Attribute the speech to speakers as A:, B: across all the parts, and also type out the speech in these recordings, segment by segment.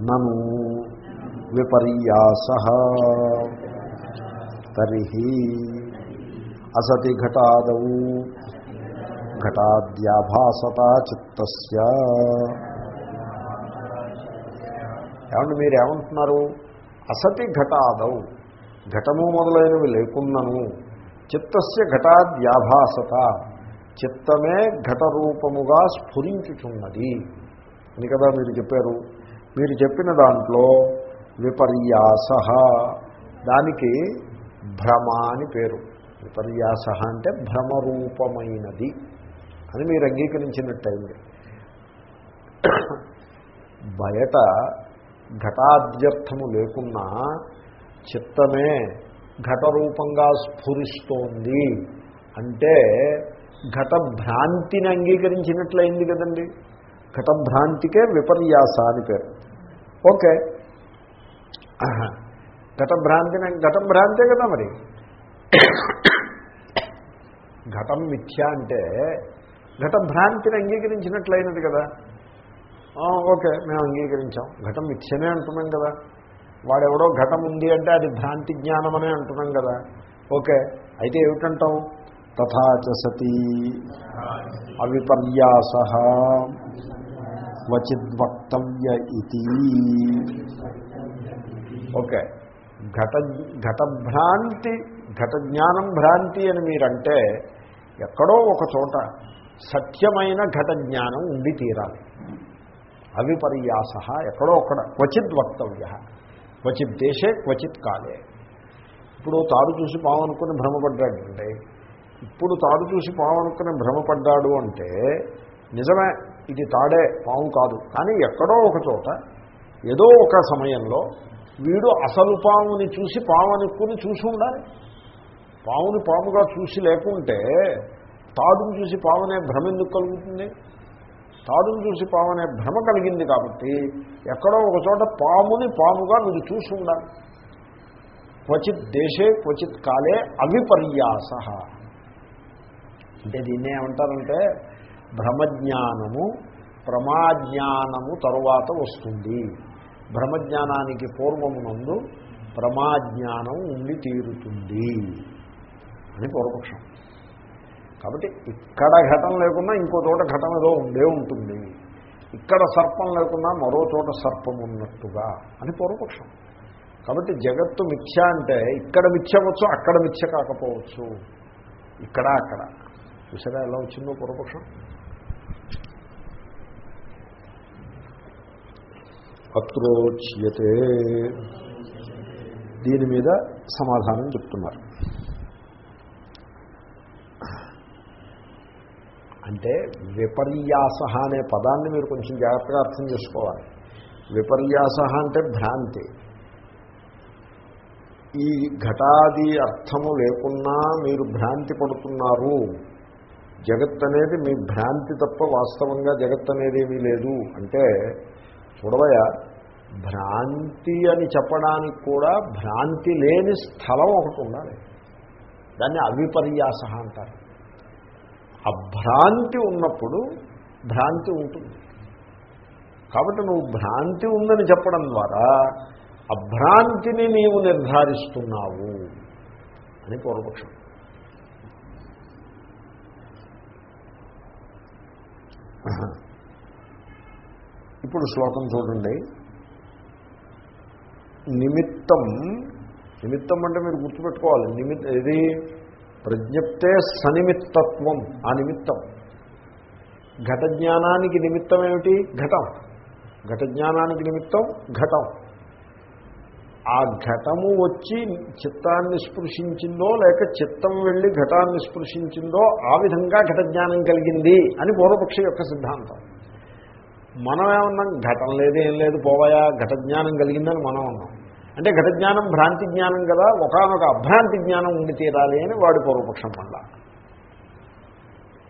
A: నను విపర్యాస. తర్హి అసతి ఘటాదౌ ఘటాద్యాభాసత చిత్త ఏమంటే మీరు ఏమంటున్నారు? అసతి ఘటాదౌ ఘటము మొదలైనవి లేకున్నను. చిత్తస్య ఘటాద్యాభాసత. చిత్తమే ఘటరూపముగా స్ఫురించుచున్నది. అని కదా మీరు చెప్పారు? మీరు చెప్పిన దాంట్లో విపర్యాస. దానికి భ్రమ అని పేరు. విపర్యాస అంటే భ్రమరూపమైనది అని మీరు అంగీకరించినట్టయింది. బయట ఘటాద్యర్థము లేకున్నా చిత్తమే ఘటరూపంగా స్ఫురిస్తోంది అంటే ఘటభ్రాంతిని అంగీకరించినట్లయింది కదండి. ఘటభ్రాంతికే విపర్యాస అని పేరు. ఓకే. ఘటభ్రాంతిని ఘటభ్రాంతే కదా మరి. ఘటం మిథ్య అంటే ఘటభ్రాంతిని అంగీకరించినట్లయినది కదా. ఓకే మేము అంగీకరించాం. ఘటం మిథ్యనే అంటున్నాం కదా. వాడెవడో ఘటం ఉంది అంటే అది భ్రాంతి జ్ఞానం అనే అంటున్నాం కదా. ఓకే అయితే ఏమిటంటాం? తథాచ సతీ. అవిపర్యాస. క్వచిద్వక్తవ్య ఇది ఓకే. ఘట ఘటభ్రాంతి ఘట జ్ఞానం భ్రాంతి అని మీరంటే ఎక్కడో ఒక చోట సత్యమైన ఘట జ్ఞానం ఉండి తీరాలి. అవిపర్యాస ఎక్కడో ఒక్కడ క్వచిత్ వక్తవ్య క్వచిత్ దేశే క్వచిత్ కాలే. ఇప్పుడు తాడు చూసి పావనుకుని భ్రమపడ్డాడు అంటే ఇప్పుడు తాడు చూసి పావనుకుని భ్రమపడ్డాడు అంటే నిజమే. ఇది తాడే పాము కాదు. కానీ ఎక్కడో ఒక చోట ఏదో ఒక సమయంలో వీడు అసలు పాముని చూసి పాము అనుకుని చూసి ఉండాలి. పాముని పాముగా చూసి లేకుంటే తాడును చూసి పామునే భ్రమ ఎందుకు కలుగుతుంది. తాడును చూసి పామనే భ్రమ కలిగింది కాబట్టి ఎక్కడో ఒక చోట పాముని పాముగా మీరు చూసి ఉండాలి. క్వచిత్ దేశే క్వచిత్ కాలే అవిపర్యాస. అంటే దీన్నే ఏమంటారంటే భ్రమజ్ఞానము ప్రమాజ్ఞానము తరువాత వస్తుంది. భ్రమజ్ఞానానికి పూర్వమునందు ప్రమాజ్ఞానం ఉండి తీరుతుంది అని పూర్వపక్షం. కాబట్టి ఇక్కడ ఘటన లేకున్నా ఇంకో చోట ఘటన ఏదో ఉండే ఉంటుంది. ఇక్కడ సర్పం లేకున్నా మరో చోట సర్పం ఉన్నట్టుగా అని పూర్వపక్షం. కాబట్టి జగత్తు మిథ్య అంటే ఇక్కడ మిథ్యవచ్చు అక్కడ మిథ్య కాకపోవచ్చు. ఇక్కడ అక్కడ. చూసారా ఎలా వచ్చిందో పూర్వపక్షం? అత్రోచ్యతే దీని మీద సమాధానం చెప్తున్నారు. అంటే విపర్యాస అనే పదాన్ని మీరు కొంచెం జాగ్రత్తగా అర్థం చేసుకోవాలి. విపర్యాస అంటే భ్రాంతి. ఈ ఘటాది అర్థము లేకున్నా మీరు భ్రాంతి పడుతున్నారు. జగత్ అనేది మీ భ్రాంతి తప్ప వాస్తవంగా జగత్ అనేది ఏమీ లేదు. అంటే చూడవయా భ్రాంతి అని చెప్పడానికి కూడా భ్రాంతి లేని స్థలం ఒకటి ఉండాలి. దాన్ని అవిపర్యాస అంటారు. అభ్రాంతి ఉన్నప్పుడు భ్రాంతి ఉంటుంది. కాబట్టి నువ్వు భ్రాంతి ఉందని చెప్పడం ద్వారా అభ్రాంతిని నీవు నిర్ధారిస్తున్నావు అని పూర్వపక్షం. ఇప్పుడు శ్లోకం చూడండి. నిమిత్తం నిమిత్తం అంటే మీరు గుర్తుపెట్టుకోవాలి. నిమిత్ ఇది ప్రజ్ఞప్తే సనిమిత్తత్వం ఆ నిమిత్తం. ఘట జ్ఞానానికి నిమిత్తం ఏమిటి? ఘటం. ఘట జ్ఞానానికి నిమిత్తం ఘటం. ఆ ఘటము వచ్చి చిత్తాన్ని స్పృశించిందో లేక చిత్తం వెళ్ళి ఘటాన్ని స్పృశించిందో ఆ విధంగా ఘట జ్ఞానం కలిగింది అని పూర్వపక్ష యొక్క సిద్ధాంతం. మనం ఏమన్నాం ఘటం లేదు ఏం లేదు పోవాయా? ఘట జ్ఞానం కలిగిందని మనం అన్నాం అంటే ఘట జ్ఞానం భ్రాంతి జ్ఞానం కదా ఒకనొక అభ్రాంతి జ్ఞానం ఉండి తీరాలి అని వాడి పూర్వపక్షం మళ్ళా.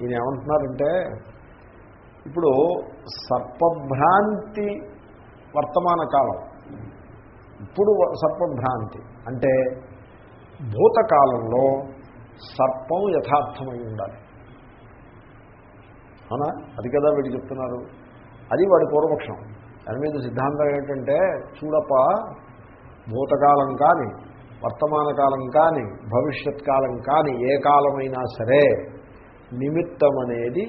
A: ఈయన ఏమంటున్నారంటే ఇప్పుడు సర్పభ్రాంతి వర్తమాన కాలం. ఇప్పుడు సర్పభ్రాంతి. అంటే భూతకాలంలో సర్పం యథార్థమై ఉండాలి. అవునా? అది కదా వీడు చెప్తున్నారు. అది వాడి పూర్వపక్షం. దాని మీద సిద్ధాంతం ఏంటంటే చూడప్ప భూతకాలం కానీ వర్తమాన కాలం కానీ భవిష్యత్ కాలం కానీ ఏ కాలమైనా సరే నిమిత్తం అనేది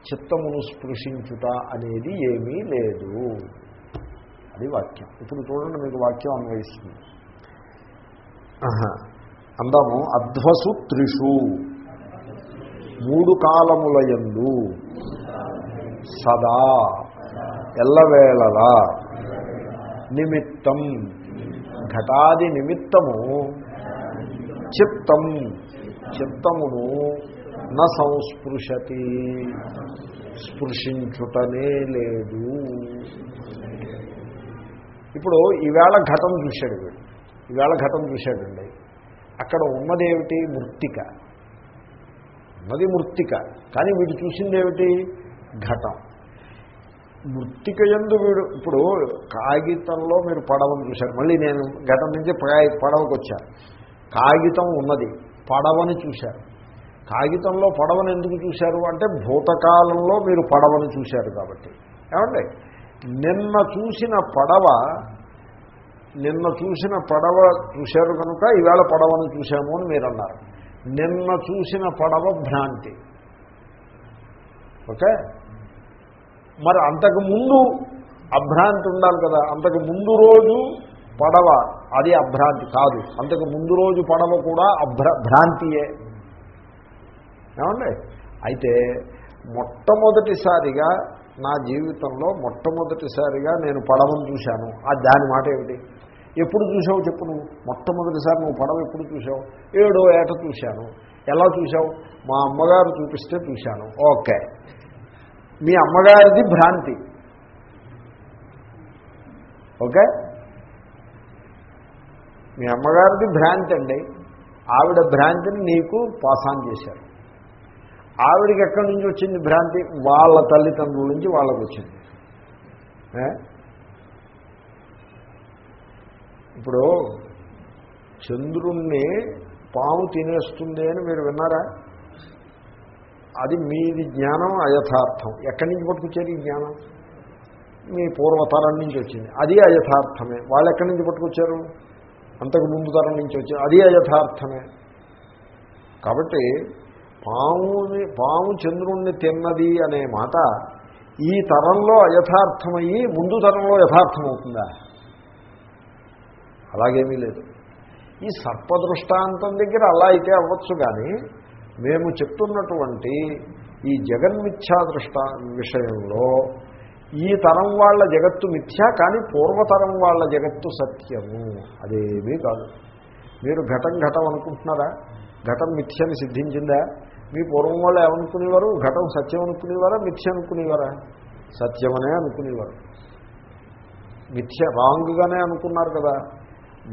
A: చిత్తమును స్పృశించుట అనేది ఏమీ లేదు. అది వాక్యం. ఇప్పుడు చూడండి మీకు వాక్యం అన్వయిస్తుంది. అందాము అధ్వసు త్రిషు. మూడు కాలములయందు సదా ఎల్లవేళలా నిమిత్తం ఘటాది నిమిత్తము చిత్తం చిత్తమును న సంస్పృశతి స్పృశించుటనే లేదు. ఇప్పుడు ఈవేళ ఘటం చూశాడు వీడు. ఈవేళ ఘటం చూశాడండి. అక్కడ ఉన్నదేమిటి? మృత్తిక. ఉన్నది మృత్తిక. కానీ వీడు చూసిందేమిటి? ఘటం. మృత్తిక ఎందు వీడు ఇప్పుడు కాగితంలో మీరు పడవను చూశారు. మళ్ళీ నేను గతం నుంచి పడవకు వచ్చాను కాగితం ఉన్నది పడవని చూశారు. కాగితంలో పడవను ఎందుకు చూశారు అంటే భూతకాలంలో మీరు పడవను చూశారు కాబట్టి. ఏమండి? నిన్న చూసిన పడవ నిన్న చూసిన పడవ చూశారు కనుక ఈవేళ పడవను చూశాము అని మీరు అన్నారు. నిన్న చూసిన పడవ భ్రాంతి. ఓకే? మరి అంతకు ముందు అభ్రాంతి ఉండాలి కదా. అంతకు ముందు రోజు పడవ అది అభ్రాంతి కాదు. అంతకు ముందు రోజు పడవ కూడా అభ్ర భ్రాంతియే. ఏమండి? అయితే మొట్టమొదటిసారిగా నా జీవితంలో మొట్టమొదటిసారిగా నేను పడవను చూశాను. ఆ దాని మాట ఏమిటి? ఎప్పుడు చూసావు చెప్పు నువ్వు? మొట్టమొదటిసారి నువ్వు పడవ ఎప్పుడు చూసావు ఏడో ఏట చూశాను. ఎలా చూసావు మా అమ్మగారు చూపిస్తే చూశాను. ఓకే. మీ అమ్మగారిది భ్రాంతి. ఓకే? మీ అమ్మగారిది భ్రాంతి అండి. ఆవిడ భ్రాంతిని నీకు పాసాన్ చేశారు. ఆవిడకి ఎక్కడి నుంచి వచ్చింది భ్రాంతి? వాళ్ళ తల్లిదండ్రుల నుంచి వాళ్ళకు వచ్చింది. ఇప్పుడు చంద్రుణ్ణి పాము తినేస్తుంది అని మీరు విన్నారా? అది మీది జ్ఞానం అయథార్థం. ఎక్కడి నుంచి పట్టుకొచ్చారు ఈ జ్ఞానం? మీ పూర్వతరం నుంచి వచ్చింది. అది అయథార్థమే. వాళ్ళు ఎక్కడి నుంచి పట్టుకొచ్చారు? అంతకు ముందు తరం నుంచి వచ్చారు అది అయథార్థమే. కాబట్టి పాముని పాము చంద్రుణ్ణి తిన్నది అనే మాట ఈ తరంలో అయథార్థమయ్యి ముందు తరంలో యథార్థమవుతుందా? అలాగేమీ లేదు. ఈ సర్పదృష్టాంతం దగ్గర అలా అయితే అవ్వచ్చు కానీ మేము చెప్తున్నటువంటి ఈ జగన్మిథ్యా దృష్ట విషయంలో ఈ తరం వాళ్ళ జగత్తు మిథ్య కానీ పూర్వతరం వాళ్ళ జగత్తు సత్యము. అదేమీ కాదు. మీరు ఘటం ఘటం అనుకుంటున్నారా? ఘటం మిథ్యని సిద్ధించిందా? మీ పూర్వం వాళ్ళు ఏమనుకునేవారు? ఘటం సత్యం అనుకునేవారా? మిథ్య అనుకునేవారా? సత్యమనే అనుకునేవారు. మిథ్య రాంగ్గానే అనుకున్నారు కదా.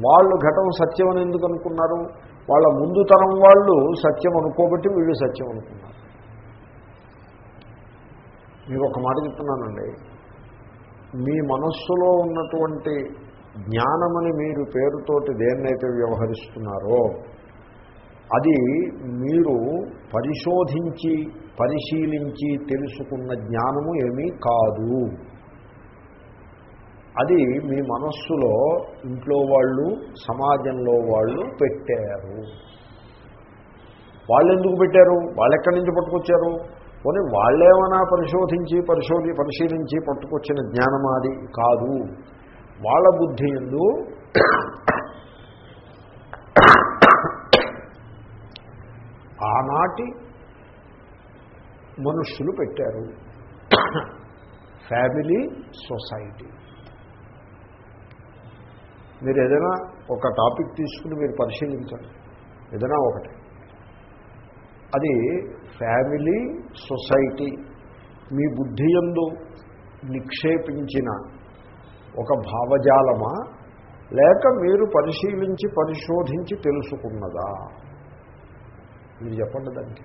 A: వాళ్ళు ఘటం సత్యం అని ఎందుకు అనుకున్నారు? వాళ్ళ ముందు తరం వాళ్ళు సత్యం అనుకోబట్టి వీళ్ళు సత్యం అనుకున్నారు. మీకు ఒక మాట చెప్తున్నానండి. మీ మనస్సులో ఉన్నటువంటి జ్ఞానమని మీరు పేరుతోటి దేన్నైతే వ్యవహరిస్తున్నారో అది మీరు పరిశోధించి పరిశీలించి తెలుసుకున్న జ్ఞానము ఏమీ కాదు. అది మీ మనస్సులో ఇంట్లో వాళ్ళు సమాజంలో వాళ్ళు పెట్టారు. వాళ్ళు ఎందుకు పెట్టారు? వాళ్ళు ఎక్కడి నుంచి పట్టుకొచ్చారు? పోనీ వాళ్ళేమైనా పరిశోధించి పరిశోధి పరిశీలించి పట్టుకొచ్చిన జ్ఞానం అది? కాదు. వాళ్ళ బుద్ధి ఎందు ఆనాటి మనుష్యులు పెట్టారు. Family society. మీరు ఏదైనా ఒక టాపిక్ తీసుకుని మీరు పరిశీలించండి. ఏదైనా ఒకటి. అది ఫ్యామిలీ సొసైటీ మీ బుద్ధి ఎందు నిక్షేపించిన ఒక భావజాలమా? లేక మీరు పరిశీలించి పరిశోధించి తెలుసుకున్నదా? మీరు చెప్పండి దానికి.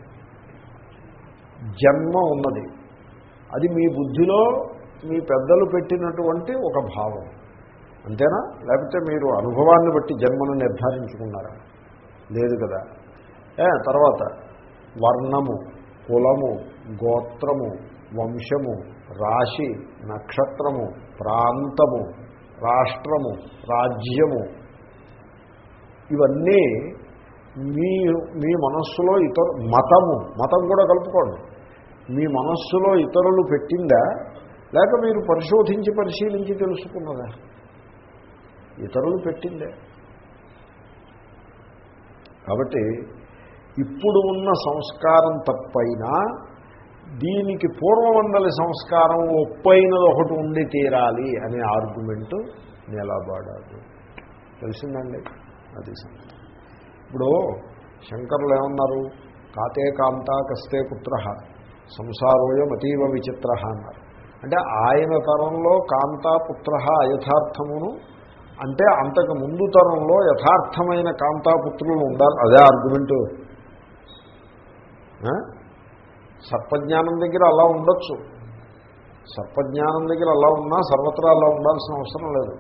A: జన్మ ఉన్నది. అది మీ బుద్ధిలో మీ పెద్దలు పెట్టినటువంటి ఒక భావం. అంతేనా? లేకపోతే మీరు అనుభవాన్ని బట్టి జన్మను నిర్ధారించుకున్నారా? లేదు కదా. ఏ తర్వాత వర్ణము కులము గోత్రము వంశము రాశి నక్షత్రము ప్రాంతము రాష్ట్రము రాజ్యము. ఇవన్నీ మీ మీ మనస్సులో ఇతర మతము మతం కూడా కలుపుకోండి. మీ మనస్సులో ఇతరులు పెట్టిందా? లేక మీరు పరిశోధించి పరిశీలించి తెలుసుకున్నదా? ఇతరులు పెట్టిందే. కాబట్టి ఇప్పుడు ఉన్న సంస్కారం తప్పైనా దీనికి పూర్వమండలి సంస్కారం ఒప్పైనది ఒకటి ఉండి తీరాలి అనే ఆర్గ్యుమెంటు నిలబడదు తెలిసిందండి? అది ఇప్పుడు శంకరులు ఏమన్నారు? కాతే కాంత కస్తే పుత్ర సంసారోయం అతీవ విచిత్ర అన్నారు. అంటే ఆయన తరంలో కాంత పుత్ర అయథార్థమును అంటే అంతకు ముందు తరంలో యథార్థమైన కాంతాపుత్రులు ఉండాలి. అదే ఆర్గ్యుమెంటు సర్పజ్ఞానం దగ్గర అలా ఉండొచ్చు. సర్పజ్ఞానం దగ్గర అలా ఉన్నా సర్వత్రా అలా ఉండాల్సిన అవసరం లేదు.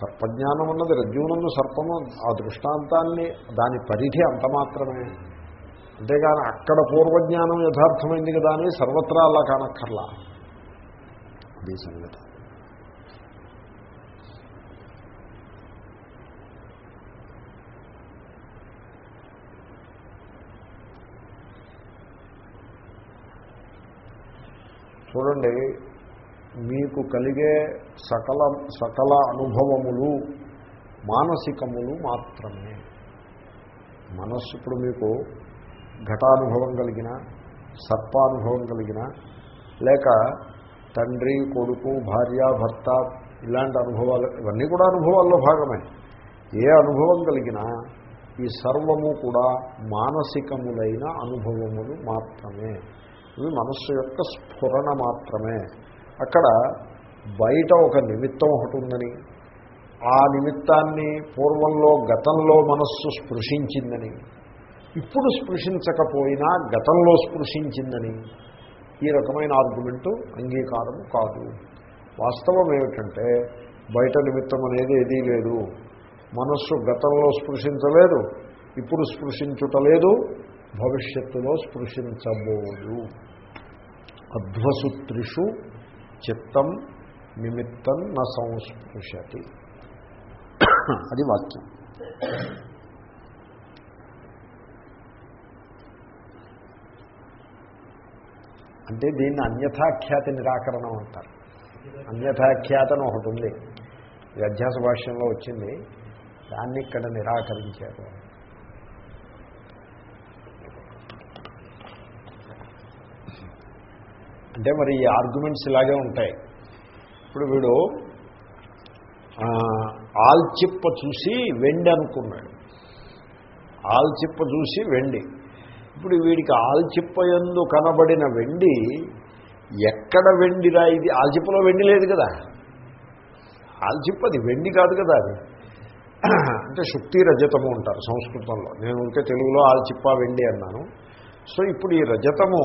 A: సర్పజ్ఞానం అన్నది రజ్జువునందు సర్పము. ఆ దృష్టాంతాన్ని దాని పరిధి అంత మాత్రమే. అంతేగాని అక్కడ పూర్వజ్ఞానం యథార్థమైంది కదా అని సర్వత్రా అలా కానక్కర్లా. అదే సంగతి. చూడండి మీకు కలిగే సకల సకల అనుభవములు మానసికములు మాత్రమే. మనస్సు ఇప్పుడు మీకు ఘటానుభవం కలిగిన సర్పానుభవం కలిగిన లేక తండ్రి కొడుకు భార్య భర్త ఇలాంటి అనుభవాలు ఇవన్నీ కూడా అనుభవాల్లో భాగమే. ఏ అనుభవం కలిగినా ఈ సర్వము కూడా మానసికములైన అనుభవములు మాత్రమే. ఇవి మనస్సు యొక్క స్ఫురణ మాత్రమే. అక్కడ బయట ఒక నిమిత్తం ఒకటి ఉందని ఆ నిమిత్తాన్ని పూర్వంలో గతంలో మనస్సు స్పృశించిందని ఇప్పుడు స్పృశించకపోయినా గతంలో స్పృశించిందని ఈ రకమైన ఆర్గ్యుమెంటు అంగీకారం కాదు. వాస్తవం ఏమిటంటే బయట నిమిత్తం అనేది ఏదీ లేదు. మనస్సు గతంలో స్పృశించలేదు ఇప్పుడు స్పృశించుటలేదు భవిష్యత్తులో స్పృశించబోదు. అధ్వసూత్రిషు చిత్తం నిమిత్తం న సంస్పృశతి. అది వాక్యం. అంటే దీన్ని అన్యథాఖ్యాతి నిరాకరణం అంటారు. అన్యథాఖ్యాతను ఒకటి ఉంది. ఇది అధ్యాస భాష్యంలో వచ్చింది. దాన్ని ఇక్కడ నిరాకరించారు. అంటే మరి ఈ ఆర్గ్యుమెంట్స్ ఇలాగే ఉంటాయి. ఇప్పుడు వీడు ఆల్చిప్ప చూసి వెండి అనుకున్నాడు. ఆల్చిప్ప చూసి వెండి. ఇప్పుడు వీడికి ఆల్చిప్ప ఎందు కనబడిన వెండి ఎక్కడ వెండిరా ఇది? ఆల్చిప్పలో వెండి లేదు కదా. ఆల్చిప్పది వెండి కాదు కదా అది. అంటే శుక్తి రజతము అంటారు సంస్కృతంలో. నేను ఉంటే తెలుగులో ఆల్చిప్ప వెండి అన్నాను. సో ఇప్పుడు ఈ రజతము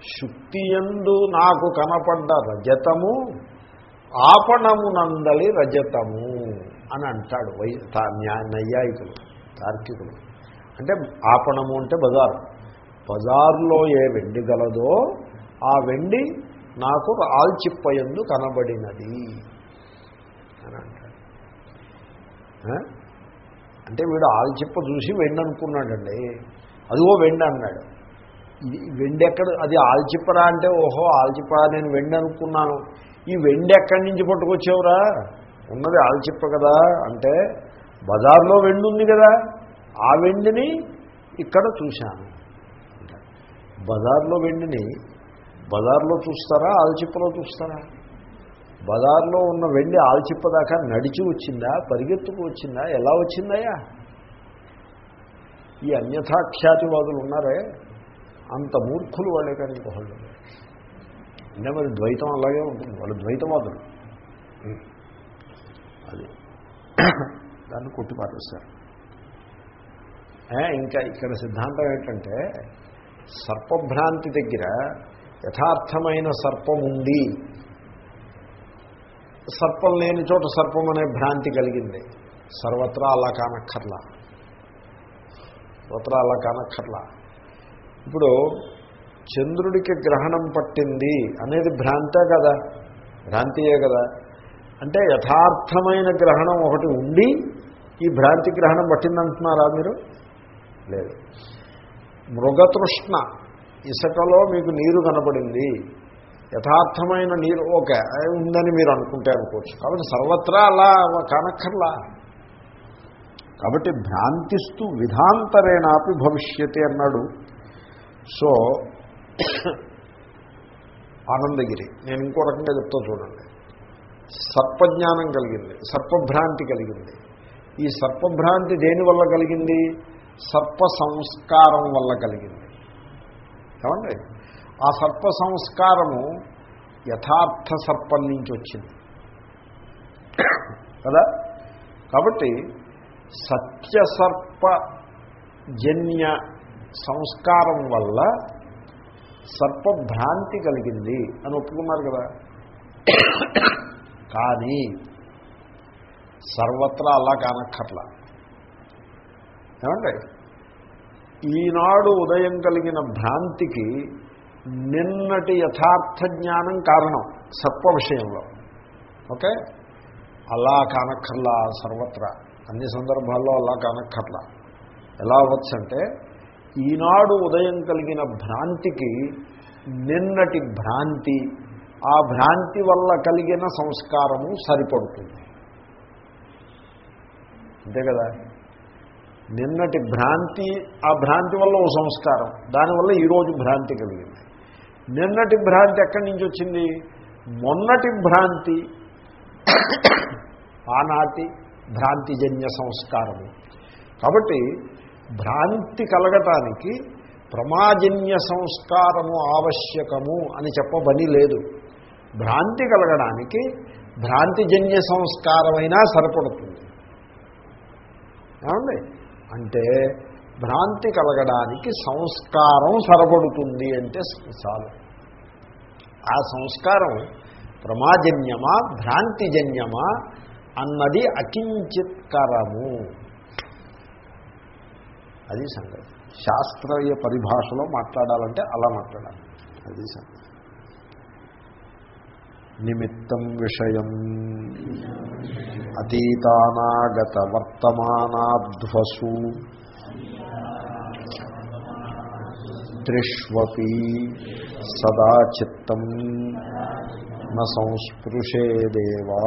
A: శుక్తియందు నాకు కనపడ్డ రజతము ఆపణమునందలి రజతము అని అంటాడు వై తా- నైయాయికులు తార్కికులు. అంటే ఆపణము అంటే బజారు. బజార్లో ఏ వెండి గలదో ఆ వెండి నాకు ఆల్చిప్పయందు కనబడినది అని అంటాడు. అంటే వీడు ఆల్చిప్ప చూసి వెండి అనుకున్నాడండి అదిగో వెండి అన్నాడు ఇది వెండి ఎక్కడ అది ఆల్చిప్పరా అంటే ఓహో ఆల్చిప్ప నేను వెండి అనుకున్నాను. ఈ వెండి ఎక్కడి నుంచి పట్టుకొచ్చావురా? ఉన్నది ఆల్చిప్ప కదా. అంటే బజార్లో వెండి ఉంది కదా. ఆ వెండిని ఇక్కడ చూశాను. బజార్లో వెండిని బజార్లో చూస్తారా ఆల్చిప్పలో చూస్తారా? బజార్లో ఉన్న వెండి ఆల్చిప్ప దాకా నడిచి వచ్చిందా? పరిగెత్తుకు వచ్చిందా? ఎలా వచ్చిందయ్యా? ఈ అన్యథాఖ్యాతివాదులు ఉన్నారే? అంత మూర్ఖులు వాళ్ళే కానీ ఇంకొకళ్ళు. అంటే మరి ద్వైతం అలాగే ఉంటుంది. వాళ్ళు ద్వైతవాదులు. అది. దాన్ని కొట్టి పారేస్తారు ఇంకా ఇక్కడ సిద్ధాంతం ఏంటంటే సర్పభ్రాంతి దగ్గర యథార్థమైన సర్పం ఉంది సర్పం లేని చోట సర్పం అనే భ్రాంతి కలిగింది. సర్వత్రా అలా కానక్కర్లా. సర్వత్రా అలా కానక్కర్లా. ఇప్పుడు చంద్రుడికి గ్రహణం పట్టింది అనేది భ్రాంతే కదా? భ్రాంతియే కదా? అంటే యథార్థమైన గ్రహణం ఒకటి ఉండి ఈ భ్రాంతి గ్రహణం పట్టిందంటున్నారా మీరు? లేదు. మృగతృష్ణ ఇసుకలో మీకు నీరు కనపడింది. యథార్థమైన నీరు ఓకే ఉందని మీరు అనుకుంటే అనుకోవచ్చు. కాబట్టి సర్వత్రా అలా కానక్కర్లా. కాబట్టి భ్రాంతిస్తూ విధాంతరేణాపి భవిష్యతి అన్నాడు. సో ఆనందగిరి. నేను ఇంకో రకంగా చెప్తా చూడండి. సర్పజ్ఞానం కలిగింది సర్పభ్రాంతి కలిగింది. ఈ సర్పభ్రాంతి దేని వల్ల కలిగింది? సర్ప సంస్కారం వల్ల కలిగింది. ఏమండి? ఆ సర్ప సంస్కారము యథార్థ సర్పం నుంచి వచ్చింది. కదా? కాబట్టి సత్యసర్ప జన్య సంస్కారం వల్ల సర్పభ్రాంతి కలిగింది అని ఒప్పుకున్నారు కదా. కానీ సర్వత్రా అలా కానక్కర్లా. ఏమండి? ఈనాడు ఉదయం కలిగిన భ్రాంతికి నిన్నటి యథార్థ జ్ఞానం కారణం సర్ప విషయంలో. ఓకే? అలా కానక్కర్లా సర్వత్రా. అన్ని సందర్భాల్లో అలా కానక్కర్లా. ఎలా అవ్వచ్చంటే ఈనాడు ఉదయం కలిగిన భ్రాంతికి నిన్నటి భ్రాంతి ఆ భ్రాంతి వల్ల కలిగిన సంస్కారము సరిపడుతుంది. అంతే కదా? నిన్నటి భ్రాంతి ఆ భ్రాంతి వల్ల ఓ సంస్కారం దానివల్ల ఈరోజు భ్రాంతి కలిగింది. నిన్నటి భ్రాంతి ఎక్కడి నుంచి వచ్చింది? మొన్నటి భ్రాంతి ఆనాటి భ్రాంతిజన్య సంస్కారము. కాబట్టి భ్రాంతి కలగటానికి ప్రమాజన్య సంస్కారము ఆవశ్యకము అని చెప్పబని లేదు. భ్రాంతి కలగడానికి భ్రాంతిజన్య సంస్కారమైనా సరిపడుతుంది. ఏమండి? అంటే భ్రాంతి కలగడానికి సంస్కారం సరిపడుతుంది అంటే చాలు. ఆ సంస్కారం ప్రమాజన్యమా భ్రాంతిజన్యమా అన్నది అకించిత్కరము. అది సంగతి. శాస్త్రీయ పరిభాషలో మాట్లాడాలంటే అలా మాట్లాడాలి. అది సంగతి. నిమిత్తం విషయం. అతీతానాగత వర్తమానాధ్వసు త్రిష్వపి సదా చిత్తం. న సంస్పృశేదేవా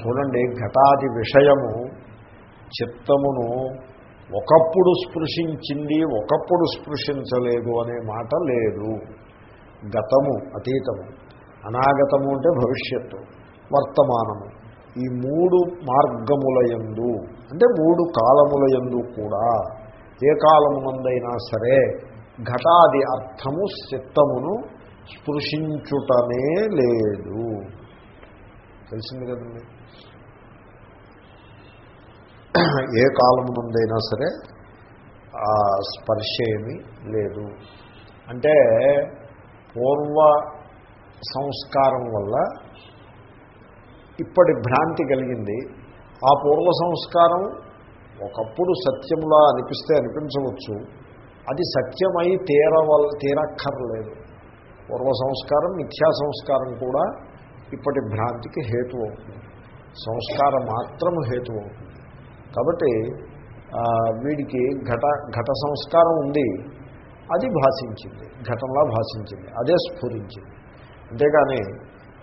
A: చూడండి ఘటాది విషయము చిత్తమును ఒకప్పుడు స్పృశించింది ఒకప్పుడు స్పృశించలేదు అనే మాట లేదు. గతము అతీతము. అనాగతము అంటే భవిష్యత్తు వర్తమానము. ఈ మూడు మార్గములయందు అంటే మూడు కాలములయందు కూడా ఏ కాలమునందైనా సరే ఘటాది అర్థము చిత్తమును స్పృశించుటనే లేదు. తెలిసింది కదండి? ఏ కాలమునందైనా సరే ఆ స్పర్శ ఏమీ లేదు. అంటే పూర్వ సంస్కారం వల్ల ఇప్పటి భ్రాంతి కలిగింది. ఆ పూర్వ సంస్కారం ఒకప్పుడు సత్యంలా అనిపిస్తే అనిపించవచ్చు. అది సత్యమై తీరవల్ తీరక్కర్లేదు. పూర్వ సంస్కారం మిథ్యా సంస్కారం కూడా ఇప్పటి భ్రాంతికి హేతు అవుతుంది. సంస్కారం మాత్రం హేతు అవుతుంది. కాబట్టి వీడికి ఘట ఘట సంస్కారం ఉంది. అది భాషించింది. ఘటంలా భాషించింది. అదే స్ఫురించింది. అంతేగాని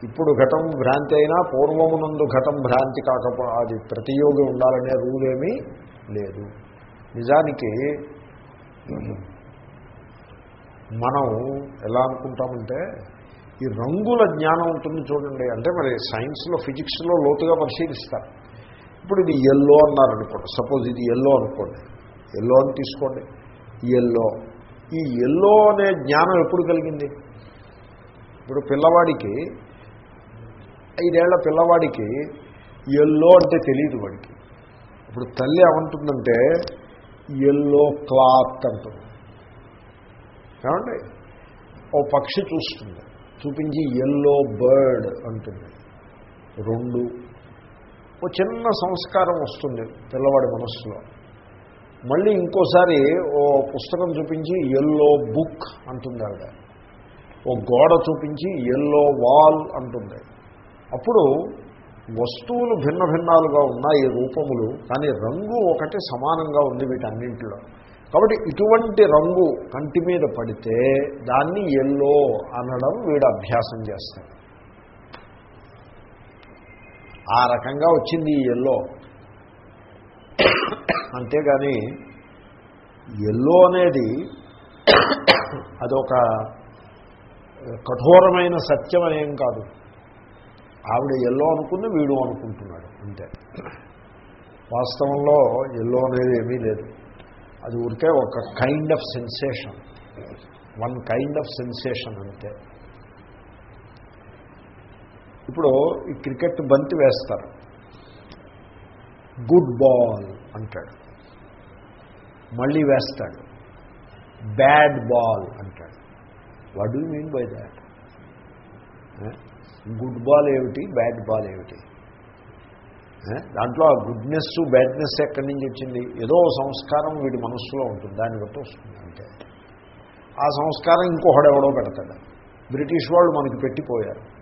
A: ఇప్పుడు ఘటం భ్రాంతి అయినా పూర్వమునందు ఘటం భ్రాంతి కాకపో అది ప్రతియోగి ఉండాలనే రూల్ ఏమీ లేదు. నిజానికి మనం ఎలా అనుకుంటామంటే ఈ రంగుల జ్ఞానం ఉంటుంది చూడండి. అంటే మరి సైన్స్లో ఫిజిక్స్లో లోతుగా పరిశీలిస్తారు. ఇప్పుడు ఇది ఎల్లో అన్నారనుకోండి సపోజ్ ఇది ఎల్లో అనుకోండి. ఎల్లో అని తీసుకోండి. ఎల్లో ఈ ఎల్లో అనే జ్ఞానం ఎప్పుడు కలిగింది? ఇప్పుడు పిల్లవాడికి ఐదేళ్ళ పిల్లవాడికి ఎల్లో అంటే తెలియదు వాడికి. ఇప్పుడు తల్లి ఏమంటుందంటే ఎల్లో క్లాత్ అంటుంది. ఏమండి? ఓ పక్షి చూస్తుంది. చూపించి ఎల్లో బర్డ్ అంటుంది. రెండు ఓ చిన్న సంస్కారం వస్తుంది పిల్లవాడి మనస్సులో. మళ్ళీ ఇంకోసారి ఓ పుస్తకం చూపించి ఎల్లో బుక్ అంటుంది ఆవిడ. ఓ గోడ చూపించి ఎల్లో వాల్ అంటుంది. అప్పుడు వస్తువులు భిన్న భిన్నాలుగా ఉన్నాయి రూపములు కానీ రంగు ఒకటి సమానంగా ఉంది వీటన్నింటిలో. కాబట్టి ఇటువంటి రంగు కంటి మీద పడితే దాన్ని ఎల్లో అనడం వీడు అభ్యాసం చేస్తాడు. ఆ రకంగా వచ్చింది ఈ ఎల్లో. అంతేగాని ఎల్లో అనేది అదొక కఠోరమైన సత్యం అనేం కాదు. ఆవిడ ఎల్లో అనుకుంది వీడు అనుకుంటున్నాడు అంతే. వాస్తవంలో ఎల్లో అనేది ఏమీ లేదు. అది ఊరికే ఒక kind of sensation one kind of sensation అంతే. ఇప్పుడు ఈ క్రికెట్ బంతి వేస్తారు. గుడ్ బాల్ అంటాడు. మళ్ళీ వేస్తాడు. బ్యాడ్ బాల్ అంటాడు. What do mean by that good ball ఏమిటి? బ్యాడ్ బాల్ ఏమిటి? దాంట్లో ఆ గుడ్నెస్ బ్యాడ్నెస్ ఎక్కడి నుంచి వచ్చింది? ఏదో సంస్కారం వీడి మనస్సులో ఉంటుంది. దాన్ని బట్టి వస్తుంది అంటే ఆ సంస్కారం ఇంకొకడెవడో పెడతాడు. బ్రిటిష్ వాళ్ళు మనకి పెట్టిపోయారు.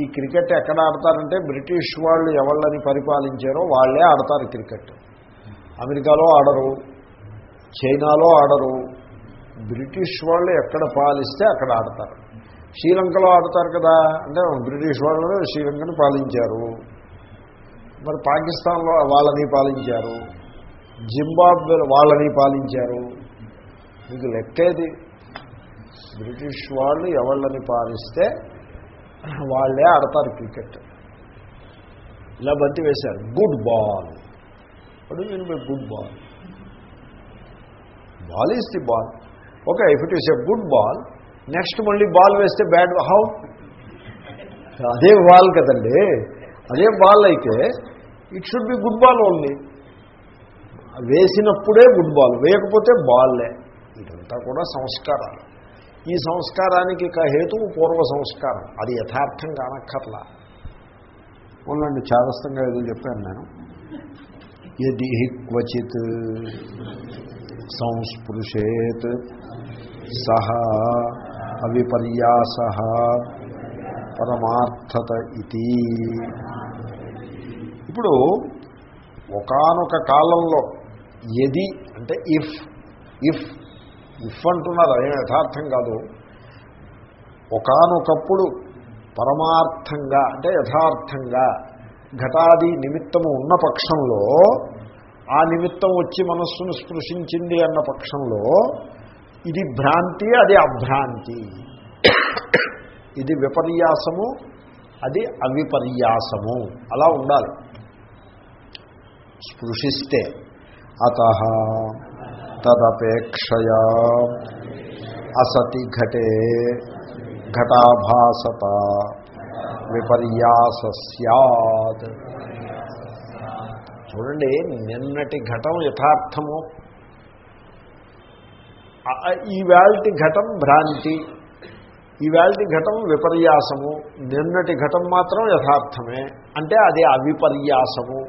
A: ఈ క్రికెట్ ఎక్కడ ఆడతారంటే బ్రిటిష్ వాళ్ళు ఎవళ్ళని పరిపాలించారో వాళ్ళే ఆడతారు క్రికెట్. అమెరికాలో ఆడరు చైనాలో ఆడరు బ్రిటిష్ వాళ్ళు ఎక్కడ పాలిస్తే అక్కడ ఆడతారు. శ్రీలంకలో ఆడతారు కదా అంటే బ్రిటిష్ వాళ్ళు శ్రీలంకని పాలించారు. మరి పాకిస్తాన్లో వాళ్ళని పాలించారు. జింబాబ్వే వాళ్ళని పాలించారు. మీకు లెక్కేది. బ్రిటిష్ వాళ్ళు ఎవళ్ళని పాలిస్తే వాళ్ళే ఆడతారు క్రికెట్. ఇలా బంతి వేశారు. గుడ్ బాల్ అడు నేను good ball ball is the ball okay if it is a good ball next మళ్ళీ బాల్ వేస్తే బ్యాడ్ హౌ అదే బాల్ కదండి. అదే బాల్ అయితే it should be good ball only వేసినప్పుడే good ball వేయకపోతే బాల్లే ఇదంతా కూడా సంస్కారాలు. ఈ సంస్కారానికి ఇక హేతువు పూర్వ సంస్కారం. అది యథార్థం కానక్కర్లా. ఉండండి చాదస్తంగా ఏదో చెప్పాను నేను. యది క్వచిత్ సంస్పృశేత్ సహ అవిపర్యాస పరమార్థత ఇది ఇప్పుడు ఒకనొక కాలంలో ఎది అంటే ఇఫ్ ఇఫ్ ఇఫ్ అంటున్నారు అదేం యథార్థం కాదు. ఒకనొకప్పుడు పరమార్థంగా అంటే యథార్థంగా ఘటాది నిమిత్తము ఉన్న పక్షంలో ఆ నిమిత్తం వచ్చి మనస్సును స్పృశించింది అన్న పక్షంలో ఇది భ్రాంతి అది అభ్రాంతి. ఇది విపర్యాసము అది అవిపర్యాసము. అలా ఉండాలి. స్పృశిస్తే అత తదపేక్షయా. అసతి ఘటే ఘటాభాసత విపర్యాస సత్ చూడండి నిన్నటి ఘటం యథార్థము. ఈవేళటి ఘటం భ్రాంతి ఈవేళటి ఘటం విపర్యాసము నిన్నటి ఘటం మాత్రం యథార్థమే. అంటే అది అవిపర్యాసము.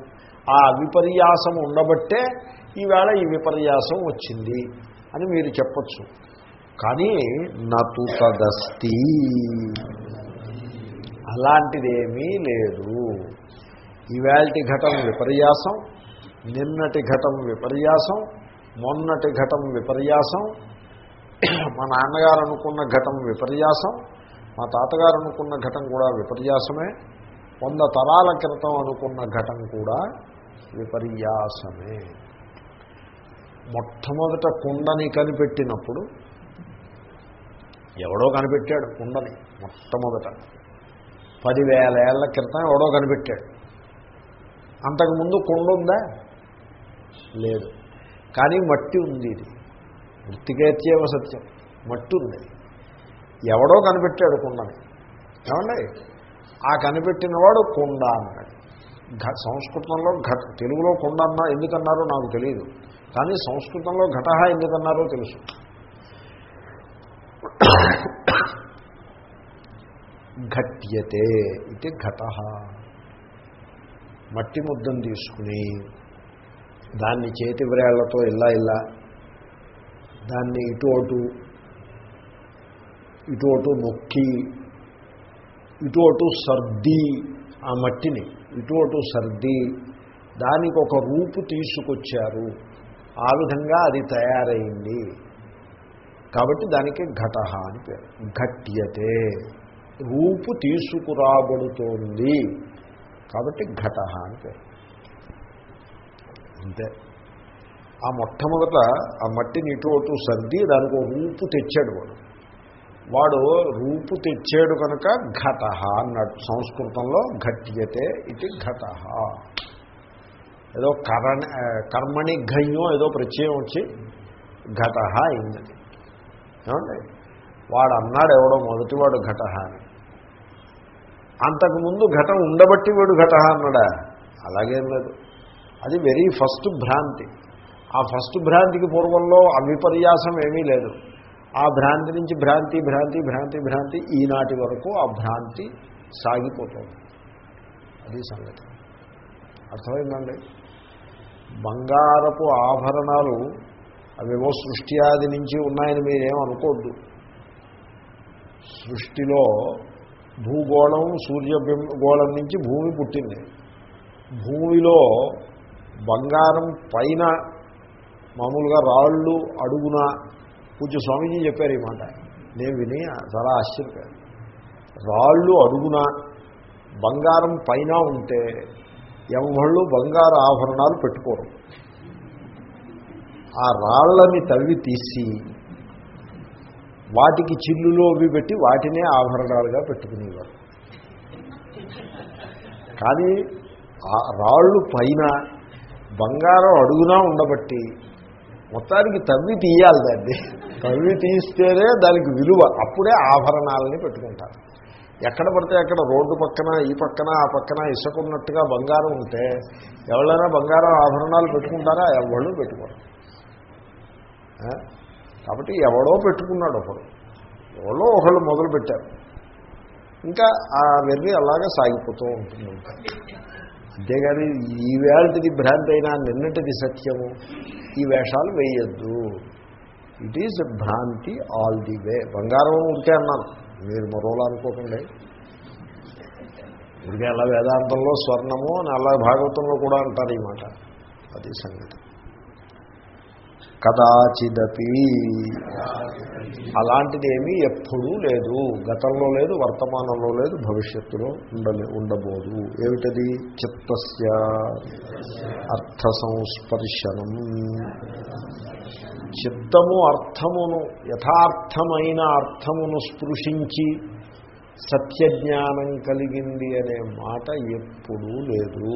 A: ఆ అవిపర్యాసము ఉండబట్టే ఈవేళ ఈ విపర్యాసం వచ్చింది అని మీరు చెప్పచ్చు. కానీ నతు తదస్తి. అలాంటిదేమీ లేదు. ఈవేళటి ఘటం విపర్యాసం నిన్నటి ఘటం విపర్యాసం మొన్నటి ఘటం విపర్యాసం మా నాన్నగారు అనుకున్న ఘటం విపర్యాసం మా తాతగారు అనుకున్న ఘటం కూడా విపర్యాసమే వంద తరాల క్రితం అనుకున్న ఘటం కూడా విపర్యాసమే. మొట్టమొదట కుండని కనిపెట్టినప్పుడు ఎవడో కనిపెట్టాడు కుండని మొట్టమొదట. పదివేల ఏళ్ళ క్రితం ఎవడో కనిపెట్టాడు. అంతకుముందు కుండ ఉందా? లేదు. కానీ మట్టి ఉంది ఇది. వృత్తికేత్యేవ సత్యం. మట్టి ఉంది. ఎవడో కనిపెట్టాడు కుండని. ఏమండి? ఆ కనిపెట్టినవాడు కుండ అన్నాడు. ఘ సంస్కృతంలో ఘట తెలుగులో కుండ అన్నా ఎందుకన్నారో నాకు తెలియదు కానీ సంస్కృతంలో ఘట ఎందుకన్నారో తెలుసు. ఘట్యతే ఇది ఘట. మట్టి ముద్దను తీసుకుని దాన్ని చేతి వ్రేళ్ళతో ఇలా ఇలా దాన్ని ఇటు అటు ఇటు అటు నొక్కి ఇటు అటు సర్ది ఆ మట్టిని ఇటు అటు సర్ది దానికి ఒక రూపు తీసుకొచ్చారు. ఆ విధంగా అది తయారైంది. కాబట్టి దానికి ఘట అని పేరు. ఘట్యతే. రూపు తీసుకురాబడుతోంది. కాబట్టి ఘట అని పేరు. అంతే. ఆ మొట్టమొదట ఆ మట్టిని ఇటు అటు సర్ది దానికి రూపు తెచ్చాడు వాడు. వాడు రూపు తెచ్చాడు కనుక ఘట అన్నాడు. సంస్కృతంలో ఘట్యతే ఇది ఘట. ఏదో కరణ కర్మణి ఘయ్యం ఏదో ప్రత్యయం వచ్చి ఘట అయింది. ఏమండి? వాడు అన్నాడు ఎవడో మొదటివాడు ఘట అని. అంతకుముందు ఘటం ఉండబట్టి వాడు ఘట అన్నాడా? అలాగేం లేదు. అది వెరీ ఫస్ట్ భ్రాంతి. ఆ ఫస్ట్ భ్రాంతికి పూర్వంలో అవిపర్యాసం ఏమీ లేదు. ఆ భ్రాంతి నుంచి భ్రాంతి భ్రాంతి భ్రాంతి భ్రాంతి ఈనాటి వరకు ఆ భ్రాంతి సాగిపోతుంది. అది సంగతి. అర్థమైందండి? బంగారపు ఆభరణాలు అవేవో సృష్టి ఆది నుంచి ఉన్నాయని మీరేం అనుకోవద్దు సృష్టిలో భూగోళం సూర్యగోళం నుంచి భూమి పుట్టింది. భూమిలో బంగారం పైన మామూలుగా రాళ్ళు అడుగున పూజ స్వామీజీ చెప్పారు ఈ మాట. నేను విని చాలా ఆశ్చర్యపోయాను. రాళ్ళు అడుగున బంగారం పైన ఉంటే ఎవళ్ళు బంగారు ఆభరణాలు పెట్టుకోరు. ఆ రాళ్ళని తవ్వి తీసి వాటికి చిల్లులో అవి పెట్టి వాటినే ఆభరణాలుగా పెట్టుకునేవారు. కానీ ఆ రాళ్ళు పైన బంగారం అడుగునా ఉండబట్టి మొత్తానికి తవ్వి తీయాలి దాన్ని. తవ్వి తీస్తేనే దానికి విలువ. అప్పుడే ఆభరణాలని పెట్టుకుంటారు. ఎక్కడ పడితే అక్కడ రోడ్డు పక్కన ఈ పక్కన ఆ పక్కన ఇసుకున్నట్టుగా బంగారం ఉంటే ఎవరైనా బంగారం ఆభరణాలు పెట్టుకుంటారా? ఎవళ్ళు పెట్టుకోరు. కాబట్టి ఎవడో పెట్టుకున్నాడు ఒకడు. ఎవరో ఒకళ్ళు మొదలు పెట్టారు. ఇంకా ఆ వెర్రి అలాగే సాగిపోతూ ఉంటుంది. అంతేగాని ఈ వేళటిది భ్రాంతి అయినా నిన్నటిది సత్యము. ఈ వేషాలు వేయద్దు. ఇట్ ఈజ్ భ్రాంతి ఆల్ ది వే బంగారం ఉంటే అన్నాను. మీరు మరోలా అనుకోకండి. ఇదిగే అలా వేదాంతంలో స్వర్ణము అని అలా భాగవతంలో కూడా అంటారు ఈ మాట. అది సంగతి. కదాచిదపి. అలాంటిది ఏమీ ఎప్పుడూ లేదు. గతంలో లేదు వర్తమానంలో లేదు భవిష్యత్తులో ఉండలే ఉండబోదు. ఏమిటది? చిత్తస్య అర్థ సంస్పర్శనం చిత్తము అర్థమును యథార్థమైన అర్థమును స్పృశించి సత్యజ్ఞానం కలిగింది అనే మాట ఎప్పుడూ లేదు.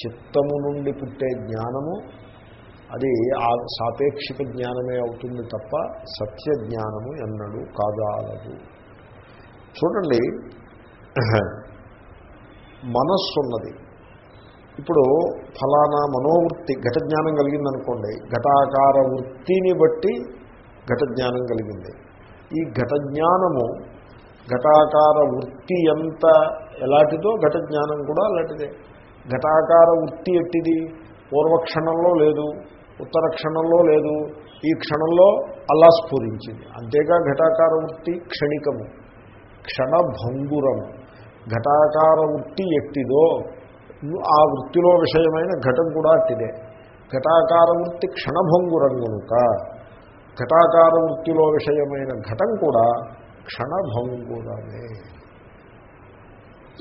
A: చిత్తము నుండి పుట్టే జ్ఞానము అది ఆ సాపేక్షిక జ్ఞానమే అవుతుంది తప్ప సత్య జ్ఞానము ఎన్నడూ కాదాలదు. చూడండి మనస్సు ఉన్నది ఇప్పుడు ఫలానా మనోవృత్తి ఘట జ్ఞానం కలిగిందనుకోండి ఘటాకార వృత్తిని బట్టి ఘట జ్ఞానం కలిగింది. ఈ ఘట జ్ఞానము ఘటాకార వృత్తి ఎంత ఎలాంటిదో ఘట జ్ఞానం కూడా అలాంటిదే. ఘటాకార వృత్తి ఎట్టిది? పూర్వక్షణంలో లేదు. ఉత్తర క్షణంలో లేదు. ఈ క్షణంలో అలా స్ఫురించింది అంతేగా ఘటాకార వృత్తి క్షణికము. క్షణభంగురము. ఘటాకార వృత్తి ఎట్టిదో ఆ వృత్తిలో విషయమైన ఘటం కూడా అట్టిదే. ఘటాకార వృత్తి క్షణభంగురం కనుక ఘటాకార వృత్తిలో విషయమైన ఘటం కూడా క్షణభంగురమే.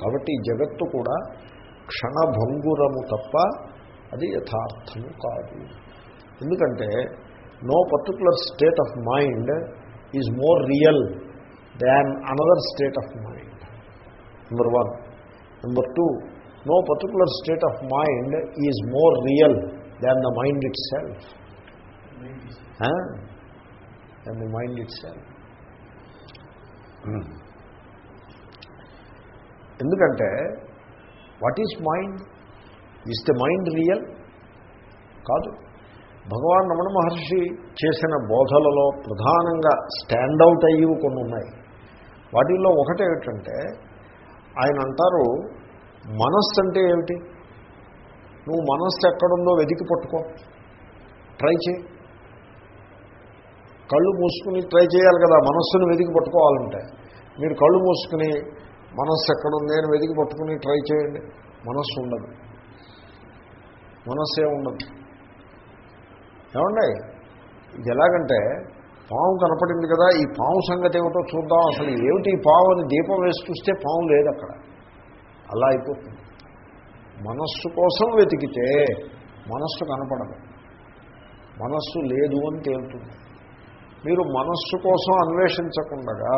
A: కాబట్టి జగత్తు కూడా క్షణభంగురము తప్ప అది యథార్థము కాదు. ఎందుకంటే no particular state of mind is more real than another state of mind number one number two no particular state of mind is more real than the mind itself than the mind itself ఎందుకంటే what is mind is the mind real కాదు భగవాన్ రమణ మహర్షి చేసిన బోధలలో ప్రధానంగా standout అయ్యి కొన్ని ఉన్నాయి. వాటిల్లో ఒకటేమిటంటే ఆయన అంటారు మనస్సు అంటే ఏమిటి? నువ్వు మనస్సు ఎక్కడుందో వెతికి పట్టుకో. ట్రై చేయి. కళ్ళు మూసుకుని ట్రై చేయాలి కదా మనస్సును వెతికి పట్టుకోవాలంటే. మీరు కళ్ళు మూసుకుని మనస్సు ఎక్కడుంది? అని వెతికి పట్టుకుని ట్రై చేయండి. మనస్సు ఉండదు. మనస్సే ఉండదు. ఏమండి? ఇది ఎలాగంటే పాము కనపడింది కదా ఈ పాము సంగతి ఏమిటో చూద్దాం. అసలు ఏమిటి ఈ పాము అని దీపం వేసి చూస్తే పాము లేదు అక్కడ. అలా అయిపోతుంది. మనస్సు కోసం వెతికితే మనస్సు కనపడదు. మనస్సు లేదు అని తేలుతుంది. మీరు మనస్సు కోసం అన్వేషించకుండా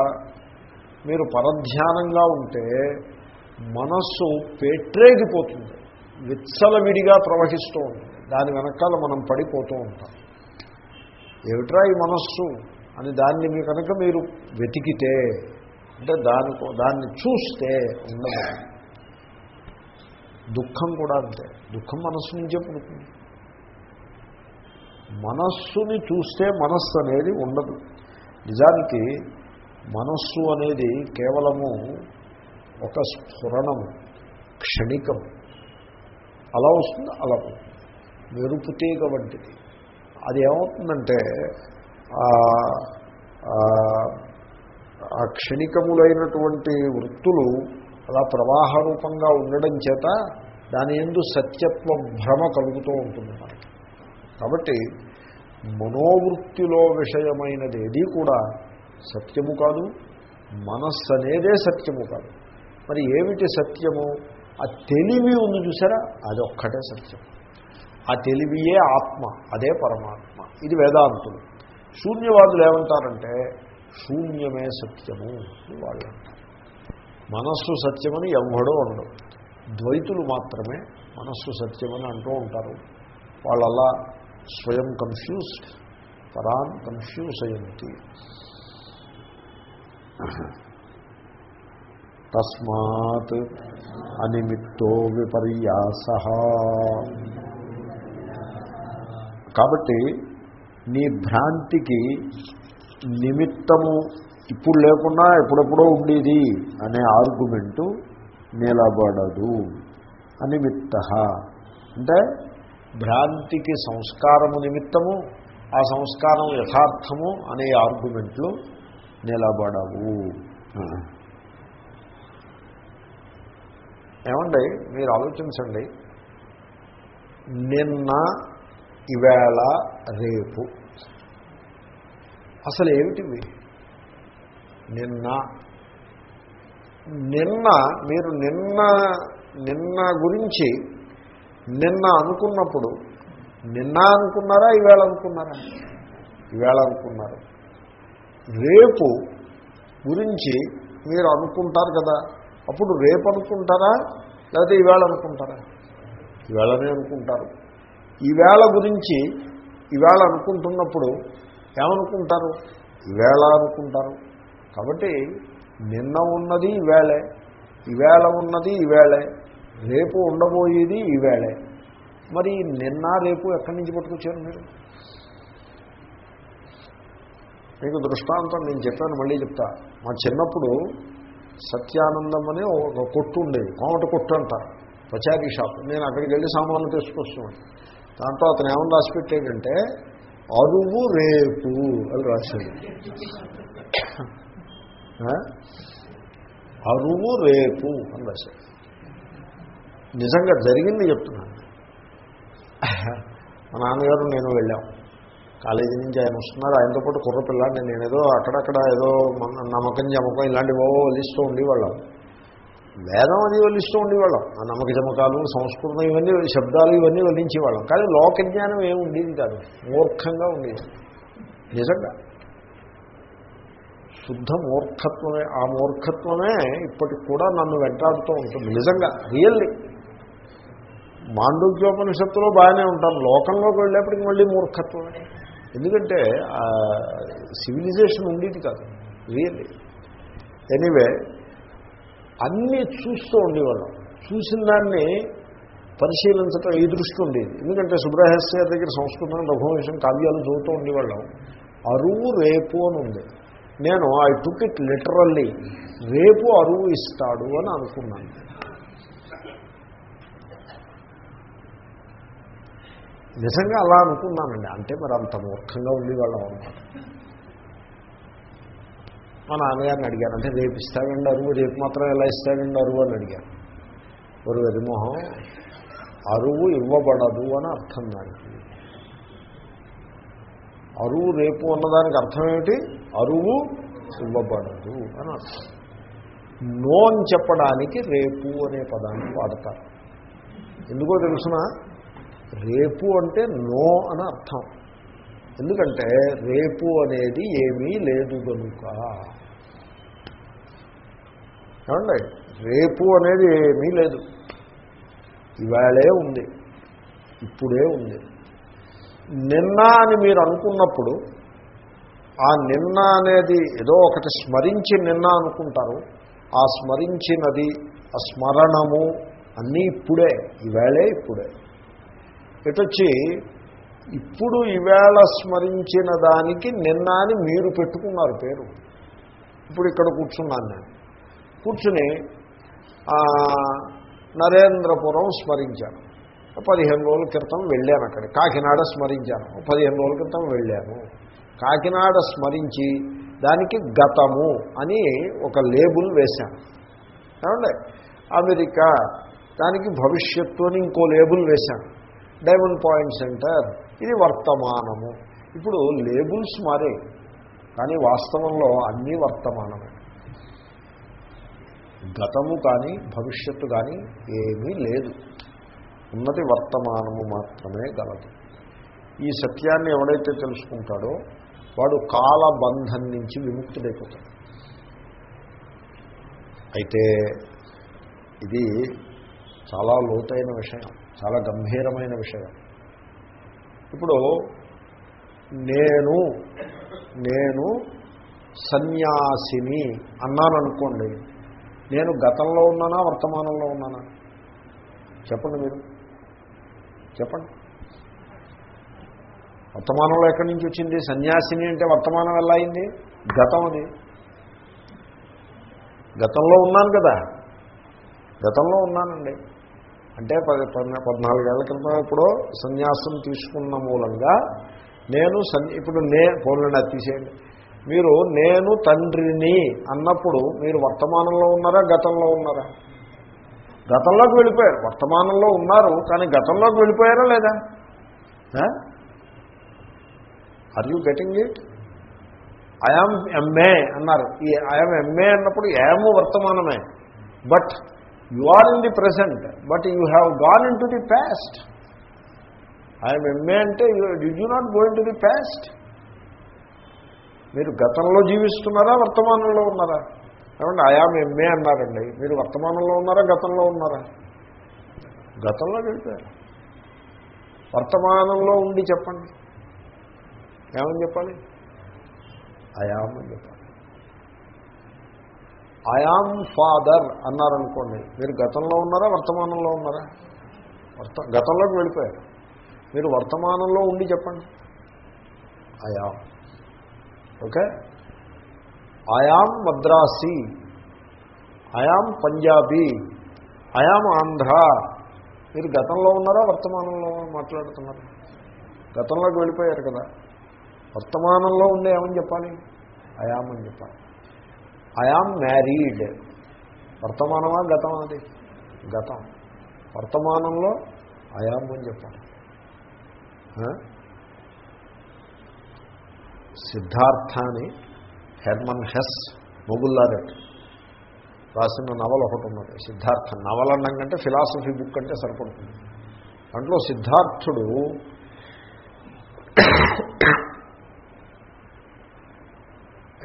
A: మీరు పరధ్యానంగా ఉంటే మనస్సు పెట్టరేగిపోతుంది విచ్చలవిడిగా ప్రవహిస్తూ ఉంటుంది దాని వెనకాల మనం పడిపోతూ ఉంటాం. ఏమిట్రా ఈ మనస్సు? అని దాన్ని మీ కనుక మీరు వెతికితే అంటే దాని దాన్ని చూస్తే ఉండదు. దుఃఖం కూడా అంతే. దుఃఖం మనస్సు నుంచే పుడుతుంది. మనస్సుని చూస్తే మనస్సు అనేది ఉండదు. నిజానికి మనస్సు అనేది కేవలము ఒక స్ఫురణము క్షణికం అలా వస్తుంది అలా పోతుంది. మెరుపు తీగ వంటిది. అది ఏమవుతుందంటే ఆ క్షణికములైనటువంటి వృత్తులు అలా ప్రవాహ రూపంగా ఉండడం చేత దాని ఎందు సత్యత్వ భ్రమ కలుగుతూ ఉంటుంది మనకి. కాబట్టి మనోవృత్తిలో విషయమైనది ఏది కూడా సత్యము కాదు మనస్సు అనేదే సత్యము కాదు. మరి ఏమిటి సత్యము? ఆ తెలివి ఉంది చూసారా? అది ఒక్కటే సత్యం. ఆ తెలివియే ఆత్మ అదే పరమాత్మ. ఇది వేదాంతులు. శూన్యవాదులు ఏమంటారంటే శూన్యమే సత్యము అని వాళ్ళు అంటారు మనస్సు సత్యమని ఎవ్వడో ఉండవు ద్వైతులు మాత్రమే మనస్సు సత్యమని అంటూ ఉంటారు. వాళ్ళలా స్వయం కన్ఫ్యూజ్డ్ పరాన్ కన్ఫ్యూజ్ అయ్యింది తస్మాత్ అనిమిత్తో విపర్యాస. కాబట్టి నీ భ్రాంతికి నిమిత్తము ఇప్పుడు లేకున్నా ఎప్పుడెప్పుడో ఉండేది అనే ఆర్గ్యుమెంటు నిలబడదు అనిమిత్త. అంటే భ్రాంతికి సంస్కారము నిమిత్తము ఆ సంస్కారం యథార్థము అనే ఆర్గ్యుమెంట్లు నిలబడవు ఏమండి మీరు ఆలోచించండి. నిన్న ఇవేళ రేపు. అసలు ఏమిటివి? నిన్న. నిన్న మీరు నిన్న నిన్న గురించి నిన్న అనుకున్నప్పుడు నిన్న అనుకున్నారా ఈవేళ అనుకున్నారా? ఈవేళ అనుకున్నారు. రేపు గురించి మీరు అనుకుంటారు కదా. అప్పుడు రేపు అనుకుంటారా లేకపోతే ఈవేళ అనుకుంటారా? ఈవేళనే అనుకుంటారు. ఈవేళ గురించి ఈవేళ అనుకుంటున్నప్పుడు ఏమనుకుంటారు? ఈవేళ అనుకుంటారు. కాబట్టి నిన్న ఉన్నది ఈవేళే ఈవేళ ఉన్నది ఈవేళే రేపు ఉండబోయేది ఈవేళే మరి నిన్న రేపు ఎక్కడి నుంచి పట్టుకొచ్చారు మీరు? మీకు దృష్టాంతం నేను చెప్పాను మళ్ళీ చెప్తా. మా చిన్నప్పుడు సత్యానందం అని ఒక కొట్టు ఉండేది. కోమట కొట్టు అంటారు పచారీ షాప్. నేను అక్కడికి వెళ్ళి సామాన్లు తీసుకొస్తున్నాను. దాంట్లో అతను ఏమని రాసి పెట్టాడంటే అరువు రేపు అని రాశాడు. అరువు రేపు అని రాశాడు. నిజంగా జరిగింది చెప్తున్నాను. మా నాన్నగారు నేను వెళ్ళాం. కాలేజీ నుంచి ఆయన వస్తున్నారు. ఆయనతో పాటు కుర్రపిల్లాడిని నేను ఏదో అక్కడక్కడ ఏదో నమ్మకం జమకం ఇలాంటివో వలిస్తూ ఉండేవాళ్ళం. వేదం అది వలిస్తూ ఉండేవాళ్ళం. ఆ నమ్మక జమకాలు సంస్కృతం ఇవన్నీ శబ్దాలు ఇవన్నీ వలించేవాళ్ళం కానీ లోక జ్ఞానం ఏమి ఉండేది కాదు. మూర్ఖంగా ఉండేది. నిజంగా. శుద్ధ మూర్ఖత్వమే. ఆ మూర్ఖత్వమే ఇప్పటికి కూడా నన్ను వెంటాడుతూ ఉంటుంది. నిజంగా. రియల్లీ. మాండూక్యోపనిషత్తులో బాగానే ఉంటాం లోకంలోకి వెళ్ళేప్పటికి మళ్ళీ మూర్ఖత్వమే. ఎందుకంటే సివిలైజేషన్ ఉండేది కాదు. రియల్లీ ఎనీవే అన్నీ చూస్తూ ఉండేవాళ్ళం. చూసిన దాన్ని పరిశీలించటం ఈ దృష్టి ఉండేది. ఎందుకంటే సుబ్రహస్య దగ్గర సంస్కృతం రఘువంశం కావ్యాలు చదువుతూ ఉండేవాళ్ళం. అరువు రేపు అని ఉంది. నేను ఐ టుక్ ఇట్ లిటరల్లీ రేపు అరువు ఇస్తాడు అని అనుకున్నాను. నిజంగా అలా అనుకున్నానండి. అంటే మరి అంత మూర్ఖంగా ఉండేవాళ్ళం అనమాట మా నాన్నగారిని అడిగాను. అంటే రేపు ఇస్తాడండి అరువు రేపు మాత్రం ఎలా ఇస్తాడండి అరువు అని అడిగాను. ఒక వెరిమోహం అరువు ఇవ్వబడదు అని అర్థం దానికి అరువు రేపు అన్నదానికి అర్థం ఏమిటి? అరువు ఇవ్వబడదు అని అర్థం. నో అని చెప్పడానికి రేపు అనే పదాన్ని వాడతారు. ఎందుకో తెలుసిన? రేపు అంటే నో అని అర్థం. ఎందుకంటే రేపు అనేది ఏమీ లేదు కనుక ఏమండి? రేపు అనేది ఏమీ లేదు. ఇవాళే ఉంది. ఇప్పుడే ఉంది. నిన్న అని మీరు అనుకున్నప్పుడు ఆ నిన్న అనేది ఏదో ఒకటి స్మరించి నిన్న అనుకుంటారు. ఆ స్మరించినది ఆ స్మరణము అన్నీ ఇప్పుడే ఈవేళే ఇప్పుడే. ఇటొచ్చి ఇప్పుడు ఈవేళ స్మరించిన దానికి నిన్న అని మీరు పెట్టుకున్నారు పేరు. ఇప్పుడు ఇక్కడ కూర్చున్నాను నేను. కూర్చుని నరేంద్రపురం స్మరించాను. పదిహేను రోజుల క్రితం వెళ్ళాను అక్కడ. కాకినాడ స్మరించాను. పదిహేను రోజుల క్రితం వెళ్ళాను. కాకినాడ స్మరించి దానికి గతము అని ఒక లేబుల్ వేశాను. ఏమండి? అమెరికా దానికి భవిష్యత్తు అని ఇంకో లేబుల్ వేశాను. డైమండ్ పాయింట్ సెంటర్ ఇది వర్తమానము. ఇప్పుడు లేబుల్స్ మారే కానీ వాస్తవంలో అన్నీ వర్తమానమే. గతము కానీ భవిష్యత్తు కానీ ఏమీ లేదు. ఉన్నది వర్తమానము మాత్రమే గలదు. ఈ సత్యాన్ని ఎవడైతే తెలుసుకుంటాడో వాడు కాలబంధం నుంచి విముక్తుడైపోతాడు. అయితే ఇది చాలా లోతైన విషయం. చాలా గంభీరమైన విషయం. ఇప్పుడు నేను నేను సన్యాసిని అన్నాననుకోండి నేను గతంలో ఉన్నానా వర్తమానంలో ఉన్నానా? చెప్పండి మీరు. చెప్పండి. వర్తమానంలో ఎక్కడి నుంచి వచ్చింది? సన్యాసిని అంటే వర్తమానం ఎలా అయింది? గతం అది. గతంలో ఉన్నాను కదా. గతంలో ఉన్నానండి. అంటే పది పద్నాలుగేళ్ళ క్రితం ఎప్పుడో సన్యాసం తీసుకున్న మూలంగా నేను సన్ ఇప్పుడు నే పోలండి అది తీసేయండి. మీరు నేను తండ్రిని అన్నప్పుడు మీరు వర్తమానంలో ఉన్నారా గతంలో ఉన్నారా? గతంలోకి వెళ్ళిపోయారు. వర్తమానంలో ఉన్నారు కానీ గతంలోకి వెళ్ళిపోయారా లేదా? Are you getting it I am MA అన్నారు. ఈ ఐఎమ్ ఎంఏ అన్నప్పుడు ఏమో వర్తమానమే. But you are in the present but you have gone in to the past I'm MA అంటే you you not going to the past మీరు గతంలో జీవిస్తున్నారా వర్తమానంలో ఉన్నారా? ఏమంటే ఆయాం ఎంఏ అన్నారండి. మీరు వర్తమానంలో ఉన్నారా గతంలో ఉన్నారా? గతంలో వెళ్ళిపోయారు వర్తమానంలో ఉండి చెప్పండి. ఏమని చెప్పాలి? అయాం అని చెప్పాలి. ఐఆమ్ ఫాదర్ అన్నారనుకోండి. మీరు గతంలో ఉన్నారా వర్తమానంలో ఉన్నారా? వర్త గతంలోకి వెళ్ళిపోయారు. మీరు వర్తమానంలో ఉండి చెప్పండి. I am okay I am Madrasi. I am Punjabi. I am Andhra. మీరు గతంలో ఉన్నారా వర్తమానంలో మాట్లాడుతున్నారు? గతంలోకి వెళ్ళిపోయారు కదా. వర్తమానంలో ఉండే ఏమని చెప్పాలి? అయామని అని ఐ ఆమ్ మ్యారీడ్ వర్తమానమా గతం అది? గతం. వర్తమానంలో అయాం అని చెప్పాలి. సిద్ధార్థాన్ని హెర్మన్ హెస్ మొగుల్లారెట్ రాసిన నవల ఒకటి ఉన్నది. సిద్ధార్థ నవల అన్నం కంటే ఫిలాసఫీ బుక్ అంటే సరిపడుతుంది. దాంట్లో సిద్ధార్థుడు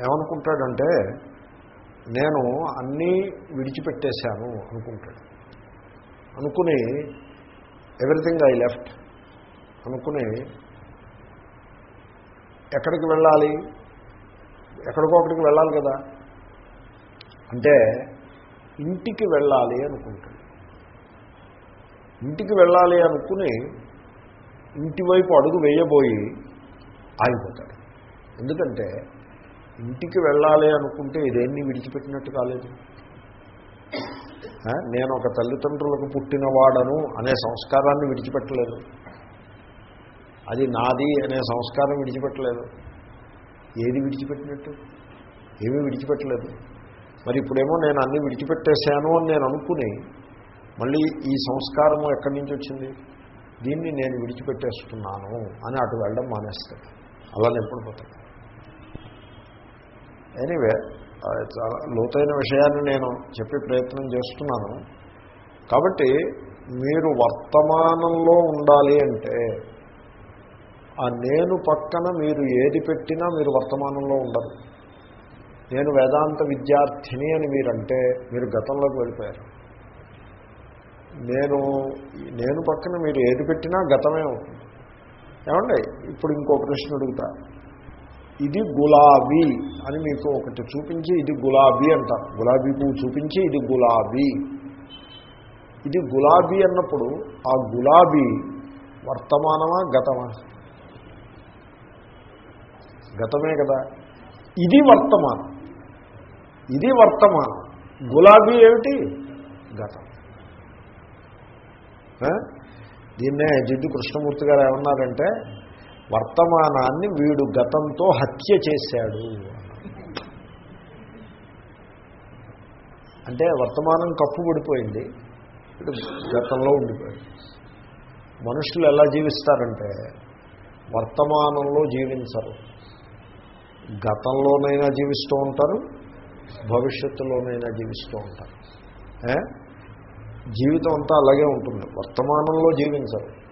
A: ఏమనుకుంటాడంటే నేను అన్నీ విడిచిపెట్టేశాను అనుకుంటాడు. అనుకుని ఎవ్రీథింగ్ ఐ లెఫ్ట్ అనుకుని ఎక్కడికి వెళ్ళాలి? ఎక్కడికో ఒకటికి వెళ్ళాలి కదా? అంటే ఇంటికి వెళ్ళాలి అనుకుంటాడు. ఇంటికి వెళ్ళాలి అనుకుని ఇంటివైపు అడుగు వేయబోయి ఆగిపోతాడు. ఎందుకంటే ఇంటికి వెళ్ళాలి అనుకుంటే ఇదేన్ని విడిచిపెట్టినట్టు కాలేదు. నేను ఒక తల్లిదండ్రులకు పుట్టినవాడను అనే సంస్కారాన్ని విడిచిపెట్టలేదు. అది నాది అనే సంస్కారం విడిచిపెట్టలేదు. ఏది విడిచిపెట్టినట్టు? ఏమీ విడిచిపెట్టలేదు. మరి ఇప్పుడేమో నేను అన్ని విడిచిపెట్టేశాను అని నేను అనుకుని మళ్ళీ ఈ సంస్కారము ఎక్కడి నుంచి వచ్చింది? దీన్ని నేను విడిచిపెట్టేస్తున్నాను అని అటు వెళ్ళడం మానేస్తాడు అలా నింపడిపోతాడు ఎనీవే చాలా లోతైన విషయాన్ని నేను చెప్పే ప్రయత్నం చేస్తున్నాను. కాబట్టి మీరు వర్తమానంలో ఉండాలి అంటే ఆ నేను పక్కన మీరు ఏది పెట్టినా మీరు వర్తమానంలో ఉండరు. నేను వేదాంత విద్యార్థిని అని మీరంటే మీరు గతంలోకి వెళ్ళిపోయారు. నేను నేను పక్కన మీరు ఏది పెట్టినా గతమే అవుతుంది. ఏమండి? ఇప్పుడు ఇంకో ప్రశ్న అడుగుతా. ఇది గులాబీ అని మీకు ఒకటి చూపించి ఇది గులాబీ అంటారు. గులాబీ పువ్వు చూపించి ఇది గులాబీ. ఇది గులాబీ అన్నప్పుడు ఆ గులాబీ వర్తమానమా గతమా? గతమే కదా. ఇది వర్తమానం. ఇది వర్తమానం. గులాబీ ఏమిటి? గతం. దీన్నే జిడ్డు కృష్ణమూర్తి గారు ఏమన్నారంటే వర్తమానాన్ని వీడు గతంతో హత్య చేశాడు. అంటే వర్తమానం కప్పుబడిపోయింది వీడు గతంలో ఉండిపోయాడు. మనుషులు ఎలా జీవిస్తారంటే వర్తమానంలో జీవించరు. గతంలోనైనా జీవిస్తూ ఉంటారు భవిష్యత్తులోనైనా జీవిస్తూ ఉంటారు. జీవితం అంతా అలాగే ఉంటుంది. వర్తమానంలో జీవించరు.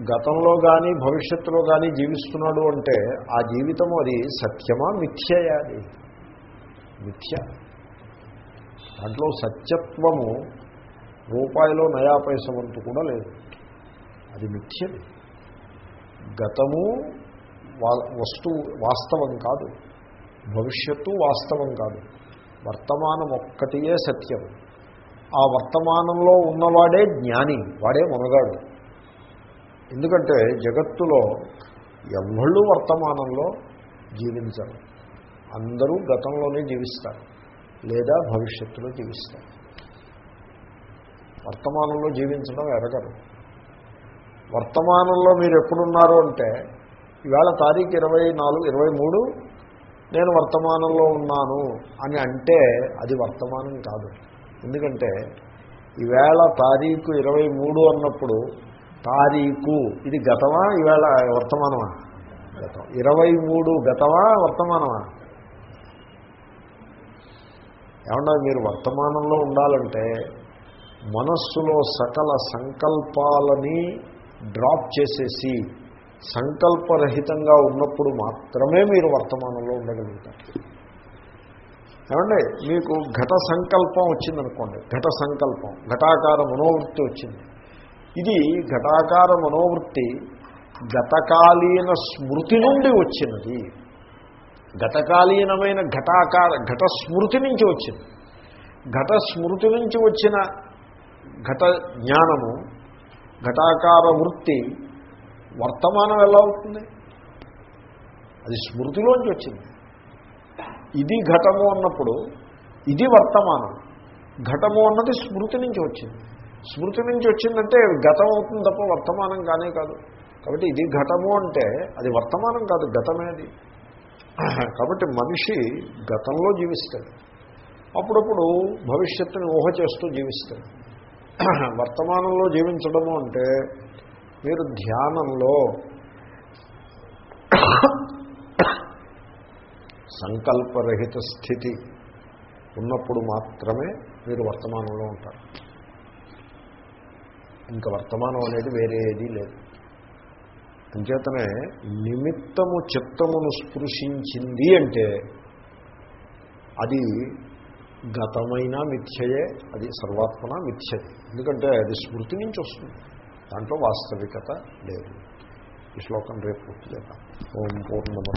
A: గతంలో కానీ భవిష్యత్తులో కానీ జీవిస్తున్నాడు అంటే ఆ జీవితం అది సత్యమా మిథ్యయాది మిథ్య. దాంట్లో సత్యత్వము రూపాయిలో నయా పైసవంతు కూడా లేదు. అది మిథ్యది. గతము వా- వస్తువు వాస్తవం కాదు. భవిష్యత్తు వాస్తవం కాదు. వర్తమానం ఒక్కటియే సత్యం. ఆ వర్తమానంలో ఉన్నవాడే జ్ఞాని వాడే మునగాడు. ఎందుకంటే జగత్తులో ఎవళ్ళు వర్తమానంలో జీవించరు. అందరూ గతంలోనే జీవిస్తారు. లేదా భవిష్యత్తులో జీవిస్తారు. వర్తమానంలో జీవించడం ఎరగరు. వర్తమానంలో మీరు ఎప్పుడున్నారు అంటే ఈవేళ తారీఖు ఇరవై నాలుగు ఇరవై మూడు నేను వర్తమానంలో ఉన్నాను అని అంటే అది వర్తమానం కాదు. ఎందుకంటే ఈవేళ తారీఖు ఇరవై మూడు అన్నప్పుడు తారీఖు. ఇది గతమా? ఈవేళ వర్తమానమా? గతం. ఇరవై మూడు గతమా? వర్తమానమా? ఏమన్నా మీరు వర్తమానంలో ఉండాలంటే మనస్సులో సకల సంకల్పాలని డ్రాప్ చేసేసి సంకల్పరహితంగా ఉన్నప్పుడు మాత్రమే మీరు వర్తమానంలో ఉండగలుగుతారు. ఏమండి? మీకు ఘట సంకల్పం వచ్చిందనుకోండి. ఘట సంకల్పం ఘటాకార మనోవృత్తి వచ్చింది. ఇది ఘటాకార మనోవృత్తి గతకాలీన స్మృతి నుండి వచ్చినది. గతకాలీనమైన ఘటాకార ఘట స్మృతి నుంచి వచ్చింది. ఘట స్మృతి నుంచి వచ్చిన ఘట జ్ఞానము ఘటాకార వృత్తి వర్తమానం ఎలా అవుతుంది అది స్మృతిలోంచి వచ్చింది. ఇది ఘటము అన్నప్పుడు ఇది వర్తమానం. ఘటము అన్నది స్మృతి నుంచి వచ్చింది. స్మృతి నుంచి వచ్చిందంటే గతం అవుతుంది తప్ప వర్తమానం కానే కాదు. కాబట్టి ఇది ఘటము అంటే అది వర్తమానం కాదు గతమే అది. కాబట్టి మనిషి గతంలో జీవిస్తాడు. అప్పుడప్పుడు భవిష్యత్తుని ఊహ చేస్తూ జీవిస్తాడు. వర్తమానంలో జీవించడము అంటే మీరు ధ్యానంలో సంకల్పరహిత స్థితి ఉన్నప్పుడు మాత్రమే మీరు వర్తమానంలో ఉంటారు. ఇంకా వర్తమానం అనేది వేరే ఏదీ లేదు. అంచేతనే నిమిత్తము చిత్తమును స్పృశించింది అంటే అది గతమైన మిథ్యయే అది సర్వాత్మన మిథ్యయే. ఎందుకంటే అది స్మృతి నుంచి వస్తుంది. దాంట్లో వాస్తవికత లేదు. ఈ శ్లోకం రేపు పూర్తి చేద్దాం. ఓం పూర్ణమ